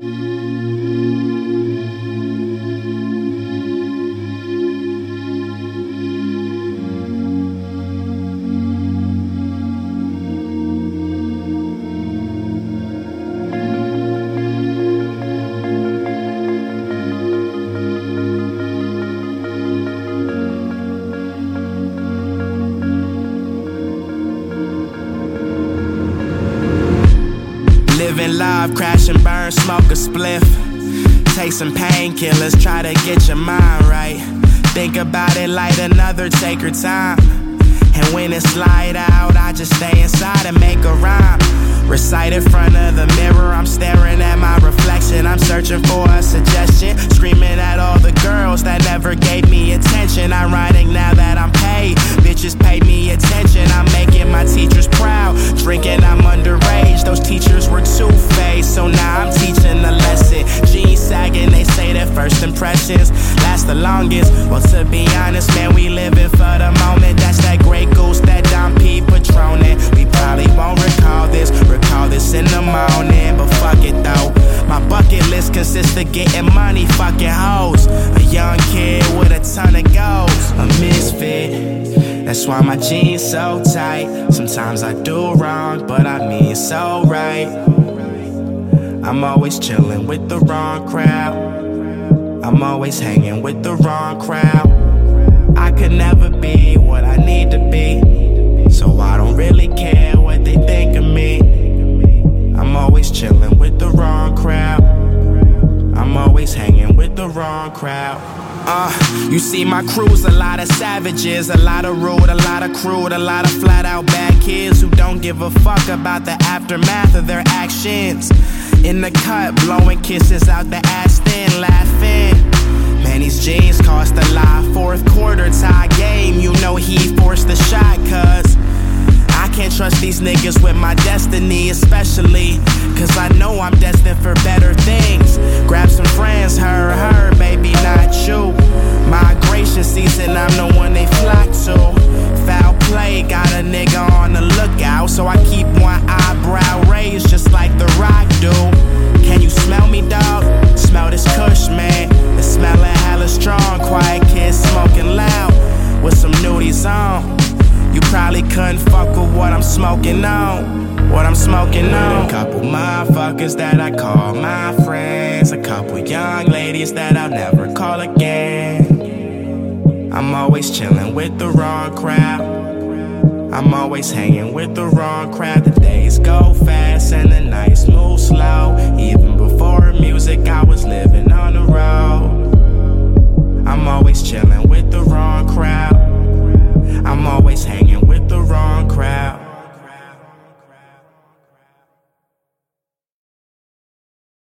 Living live, crash and burn, smoke a spliff. Take some painkillers, try to get your mind right. Think about it, light another, take your time. And when it's light out, I just stay inside and make a rhyme. Recite in front of the mirror, I'm staring at my reflection. I'm searching for a suggestion, screaming at all the girls that never gave me attention. I'm writing impressions last the longest. Well, to be honest, man, we living for the moment. That's that Grey Goose, that Dom P Patronin. We probably won't recall this, recall this in the morning, but fuck it though. My bucket list consists of getting money, fucking hoes. A young kid with a ton of goals, a misfit. That's why my jeans so tight. Sometimes I do wrong, but I mean so right. I'm always chilling with the wrong crowd. I'm always hanging with the wrong crowd. I could never be what I need to be, so I don't really care what they think of me. I'm always chilling with the wrong crowd. I'm always hanging with the wrong crowd. Uh, you see, my crew's a lot of savages, a lot of rude, a lot of crude, a lot of flat out bad kids who don't give a fuck about the aftermath of their actions. In the cut, blowing kisses out the ass, then these niggas with my destiny, especially. Cause I know I'm destined for better things. Grab some friends, her, her, baby, not you. Migration season, I'm the one they flock to. Foul play, got a nigga on the lookout. So I keep one eyebrow raised, just like the rock do. Can you smell me, dog? Smell this kush, man. It's smelling hella strong. Quiet kids smoking loud with some nudies on. You probably couldn't fuck with what I'm smoking on. What I'm smoking on. A couple motherfuckers that I call my friends. A couple young ladies that I'll never call again. I'm always chilling with the wrong crowd. I'm always hanging with the wrong crowd. The days go